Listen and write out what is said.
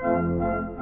Música